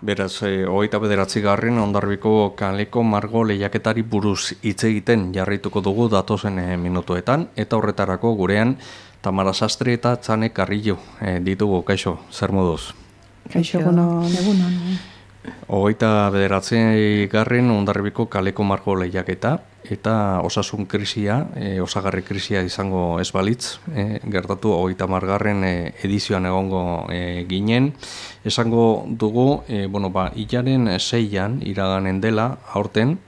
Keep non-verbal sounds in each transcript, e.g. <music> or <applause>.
Beraz, e, hogeita bederatzi garren ondarbiko kaleko margo lehiaketari buruz hitz egiten jarrituko dugu datozen e, minutuetan, eta horretarako gurean Tamara Sastre eta Txanek Carrillo e, ditugu, kaixo, zer moduz? Kaixo, egunon. egunon. Hogeita bederatzi garren ondarbiko kaleko margo lehiaketa, eta osasun krisia, e, osagarri krisia izango ez balitz, e, gertatu hogeita margarren e, edizioan egongo e, ginen. Esango dugu, e, bueno, ba, ilaren seian iraganen dela aurten,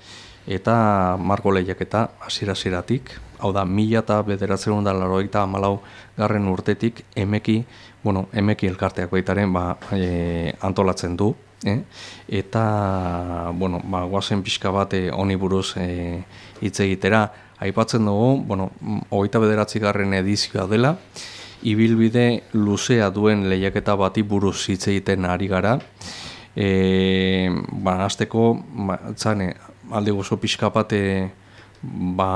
eta margo lehiak eta ziratik, hau da, mila eta bederatzen da laroita amalau garren urtetik, emeki, bueno, emeki elkarteak baitaren ba, e, antolatzen du, Eh? Eta, bueno, ba, guazen pixka bat eh, honi buruz eh, hitz egitera, aipatzen dugu, bueno, hogeita bederatzi garren edizioa dela, ibilbide luzea duen lehiaketa bati buruz hitz egiten ari gara, e, ba, azteko, ba, txane, alde gozo pixka bat, ba,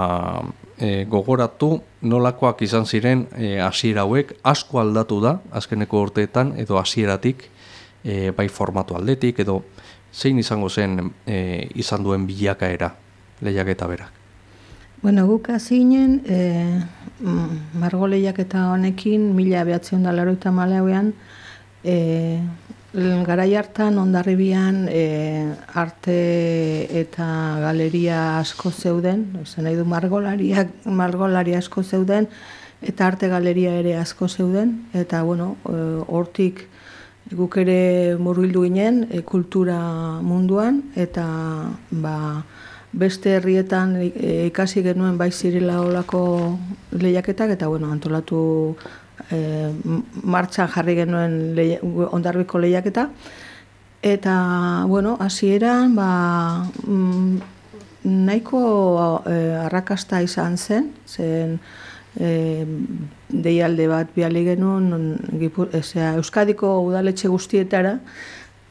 e, gogoratu nolakoak izan ziren e, hasiera hauek. Asko aldatu da azkeneko urteetan edo hasieratik e, bai formatu aldetik edo zein izango zen e, izan duen bilakaera lehiak eta berak? Bueno, guk azinen, e, margo lehiak eta honekin, mila behatzen da laro eta maleuean, e, gara hartan ondarribian e, arte eta galeria asko zeuden, zen nahi du margolariak, margolaria asko zeuden, eta arte galeria ere asko zeuden, eta bueno, hortik guk ere murgildu ginen e, kultura munduan eta ba, beste herrietan e, ikasi genuen bai zirela olako lehiaketak eta bueno, antolatu e, martxan jarri genuen leia, ondarbiko lehiaketa. Eta bueno, hasieran ba, mm, nahiko e, arrakasta izan zen zen e, deialde bat biali genuen Euskadiko udaletxe guztietara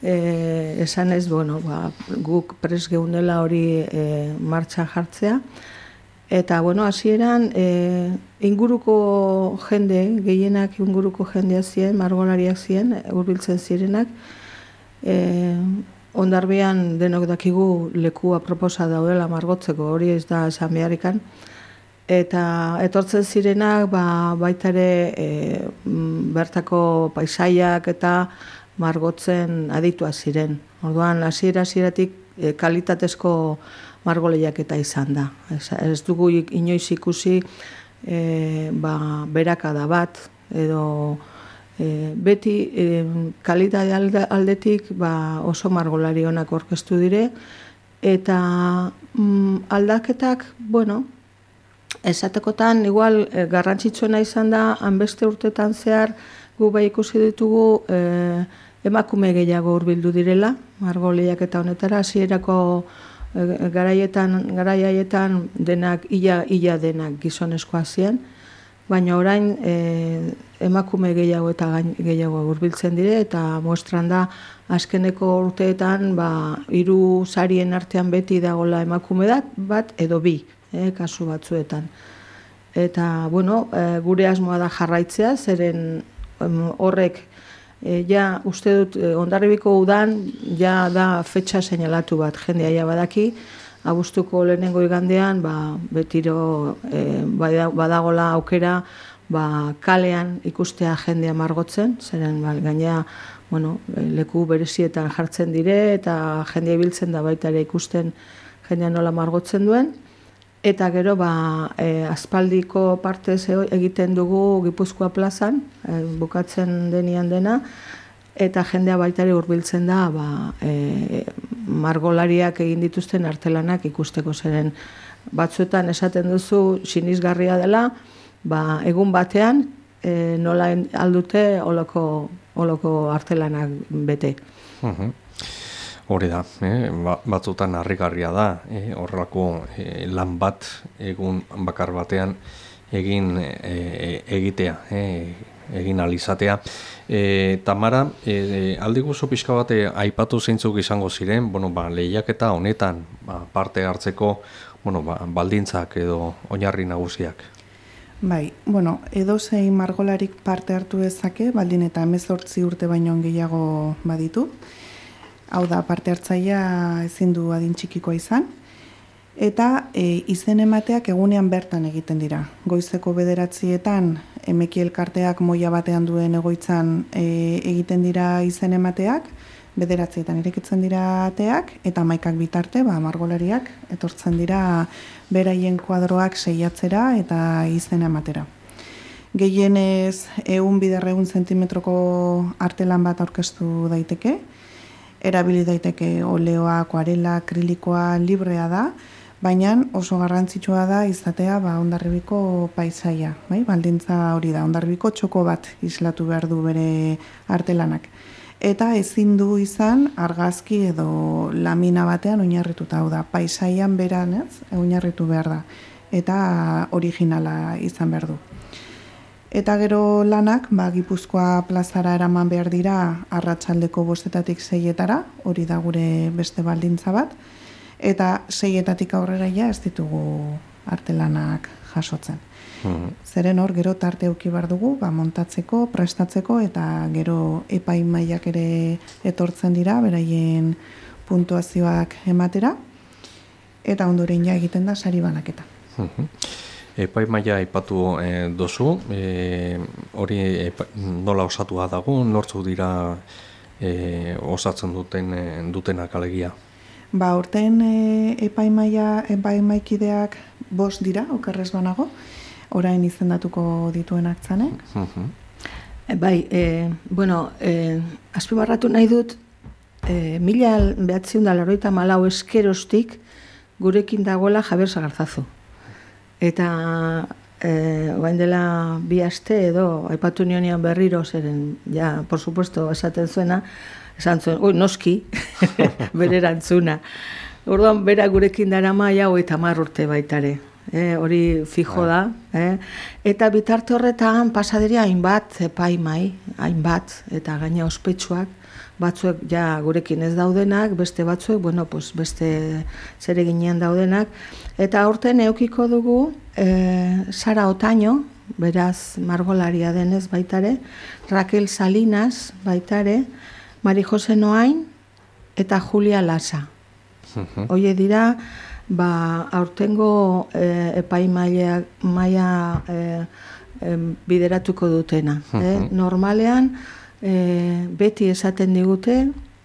e, esan ez, bueno, ba, guk pres geundela hori e, martxan jartzea. Eta bueno, hasieran e, inguruko jende, gehienak inguruko jendea ziren, margolariak ziren, hurbiltzen zirenak e, ondarbean denok dakigu lekua proposa daudela margotzeko, hori ez da esan beharrikan, eta etortzen zirenak ba, baita ere e, bertako paisaiak eta margotzen aditua ziren. Orduan hasiera hasieratik e, kalitatezko margoleiak eta izan da. Ez, ez dugu inoiz ikusi e, ba, beraka da bat edo e, beti e, kalitate aldetik ba, oso margolari honak orkestu dire eta mm, aldaketak, bueno, esatekotan igual e, garrantzitsuena izan da hanbeste urtetan zehar gu bai ikusi ditugu e, emakume gehiago hurbildu direla margo eta honetara hasierako e, garaietan garaiaietan denak ia ia denak gizonezkoa ziren. Baina orain e, emakume gehiago eta gain, gehiago hurbiltzen dire eta muestran da azkeneko urteetan ba hiru sarien artean beti dagola emakume bat edo bi e, kasu batzuetan. Eta, bueno, e, gure asmoa da jarraitzea, zeren horrek, e, ja, uste dut, e, ondarribiko udan, ja da fetxa seinalatu bat, jendea ja badaki, abuztuko lehenengo igandean, ba, betiro e, badagola aukera, ba, kalean ikustea jendea margotzen, zeren ba, gainea, bueno, leku berezietan jartzen dire, eta jendea ibiltzen da baita ere ikusten jendea nola margotzen duen, Eta gero ba, e, aspaldiko parte egiten dugu Gipuzkoa plazan, e, bukatzen denian dena, eta jendea baitare hurbiltzen da ba, e, margolariak egin dituzten artelanak ikusteko zeren. Batzuetan esaten duzu sinizgarria dela, ba, egun batean e, nola aldute oloko, oloko artelanak bete. Uh Hori da, eh? Ba, batzutan harrigarria da, eh? horrelako eh, lan bat egun bakar batean egin eh, egitea, eh? egin alizatea. E, Tamara, e, aldi guzu pixka bat aipatu zeintzuk izango ziren, bueno, ba, lehiak eta honetan ba, parte hartzeko bueno, ba, baldintzak edo oinarri nagusiak. Bai, bueno, edo zein margolarik parte hartu ezake, baldin eta emezortzi urte baino gehiago baditu. Hau da, parte hartzaia ezin du adin txikikoa izan. Eta e, izen emateak egunean bertan egiten dira. Goizeko bederatzietan emeki elkarteak moia batean duen egoitzan e, egiten dira izen emateak, bederatzietan irekitzen dira ateak, eta maikak bitarte, ba, margolariak, etortzen dira beraien kuadroak seiatzera eta izen ematera. Gehienez, egun biderreun zentimetroko artelan bat aurkeztu daiteke, erabili daiteke oleoa, akuarela, akrilikoa, librea da, baina oso garrantzitsua da izatea ba, ondarribiko paisaia, bai? baldintza hori da, ondarribiko txoko bat islatu behar du bere artelanak. Eta ezin du izan argazki edo lamina batean oinarrituta hau da, paisaian beran ez, oinarritu behar da, eta originala izan behar du. Eta gero lanak, ba, Gipuzkoa plazara eraman behar dira arratsaldeko bostetatik zeietara, hori da gure beste baldintza bat, eta seietatik aurrera ja ez ditugu artelanak jasotzen. Mm Zeren hor, gero tarte euki bar dugu, ba, montatzeko, prestatzeko, eta gero epaimaiak ere etortzen dira, beraien puntuazioak ematera, eta ondoren ja egiten da sari banaketa. Mm -hmm. Epaimaia ipatu e, dozu, e, hori epa, nola osatua dago, nortzu dira e, osatzen duten e, dutenak alegia? Ba, urten e, epaimaia, epaimaikideak bost dira, okerrez banago, orain izendatuko dituen aktzanek. E, bai, e, bueno, e, azpibarratu nahi dut, e, mila behatziun da laroita malau eskerostik gurekin dagoela Javier Sagarzazu. Eta e, oain dela bi aste edo, aipatu nionian berriro zeren, ja, por supuesto, esaten zuena, esan zuen, oi, noski, <laughs> bere erantzuna. Orduan, bera gurekin dara maia, oi, tamar urte baitare. E, hori fijo bai. da. E. Eta bitarte horretan pasaderia hainbat, epai mai, hainbat, eta gaina ospetsuak, batzuek ja gurekin ez daudenak, beste batzuek, bueno, pues beste zere ginean daudenak. Eta aurten eukiko dugu, e, Sara Otaino, beraz margolaria denez baitare, Raquel Salinas baitare, Mari Jose Noain eta Julia Lasa. Uh Oie dira, ba, aurtengo e, epai maia, maia e, bideratuko dutena. Uh Normalean, e, beti esaten digute,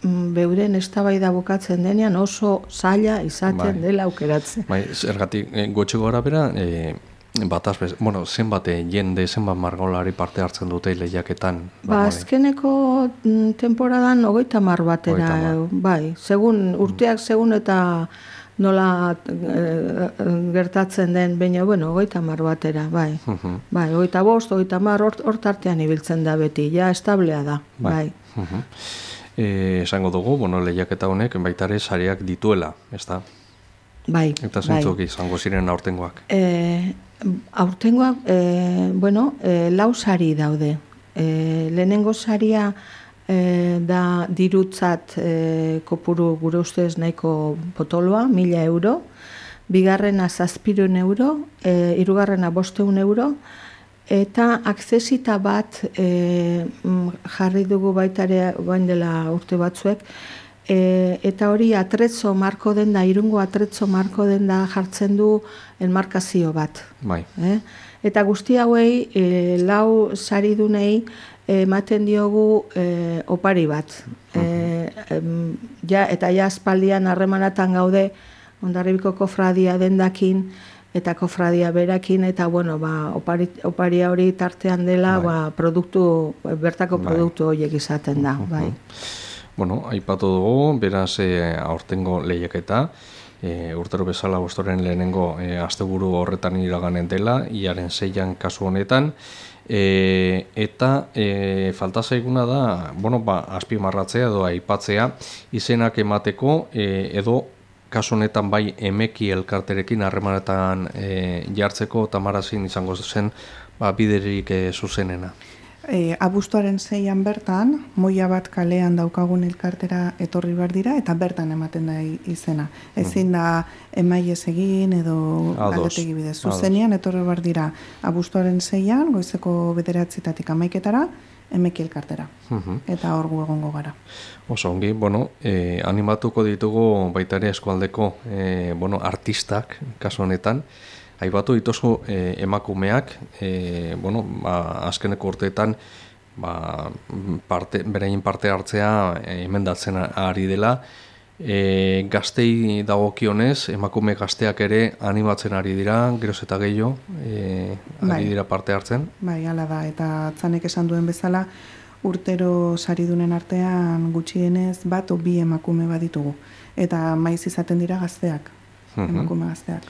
mm, beuren eztabaida bukatzen denean oso zaila izaten bai. dela aukeratzen. Bai, zergatik, e, gotxe gora bera, e, Bataz, bueno, zenbat jende, zenbat margolari parte hartzen dute lehiaketan? Ba, azkeneko mm, temporadan ogeita mar batera, bai, segun, urteak segun eta nola e, gertatzen den, baina, bueno, ogeita mar batera, bai. Bai, ogeita bost, ogeita mar, hor tartean ibiltzen da beti, ja, establea da, bai. bai. E, esango dugu, bueno, lehiaketa honek, baitare sariak dituela, ez da? Bai, Eta zentzuk bai. izango ziren aurtengoak? E, aurtengoak, e, bueno, e, lau sari daude. E, lehenengo saria e, da dirutzat e, kopuru gure ustez nahiko potoloa, mila euro. Bigarrena zazpirun euro, e, irugarrena bosteun euro. Eta akzesita bat e, jarri dugu baitare bain dela urte batzuek, E, eta hori atretzo marko den da, irungo atretzo marko den da jartzen du enmarkazio bat. Bai. E? Eta guzti hauei, e, lau saridunei ematen diogu e, opari bat. E, ja, eta ja espaldian harremanatan gaude, ondarribiko kofradia dendakin, eta kofradia berakin, eta bueno, ba, opari, oparia hori tartean dela, bai. ba, produktu, bertako bai. produktu horiek izaten da. Bai. Bueno, aipatu dugu, beraz e, aurtengo lehiaketa, e, urtero bezala bostoren lehenengo e, asteburu horretan iraganen dela, iaren zeian kasu honetan, e, eta e, falta zaiguna da, bueno, ba, azpimarratzea edo aipatzea, izenak emateko e, edo kasu honetan bai emeki elkarterekin harremanetan e, jartzeko tamarazin izango zen ba, biderik e, zuzenena e, abuztuaren zeian bertan, moia bat kalean daukagun elkartera etorri behar dira, eta bertan ematen da izena. Ezin da emaiez egin edo aldetegi bidez. Zuzenian etorri behar dira abuztuaren zeian, goizeko bederatzitatik amaiketara, emeki elkartera. Mhm. Eta hor gu egongo gara. Oso ongi, bueno, e, animatuko ditugu baita ere eskualdeko e, bueno, artistak, kasu honetan, aibatu dituzu e, emakumeak, e, bueno, ba, azkeneko urteetan, ba, parte, berein parte hartzea e, emendatzen ari dela, e, gaztei dagokionez, emakume gazteak ere animatzen ari dira, geroz eta gehiago, e, ari Bai. dira parte hartzen. Bai, hala da, eta atzanek esan duen bezala, urtero saridunen artean gutxienez bat o bi emakume baditugu. Eta maiz izaten dira gazteak, Mhm. emakume gazteak.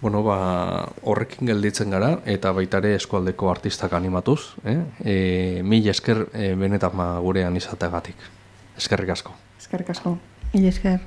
Bueno, ba, horrekin gelditzen gara, eta baita ere eskualdeko artistak animatuz, eh? E, mil esker e, benetan ba, gurean izategatik. Eskerrik asko. Eskerrik asko. Mila esker.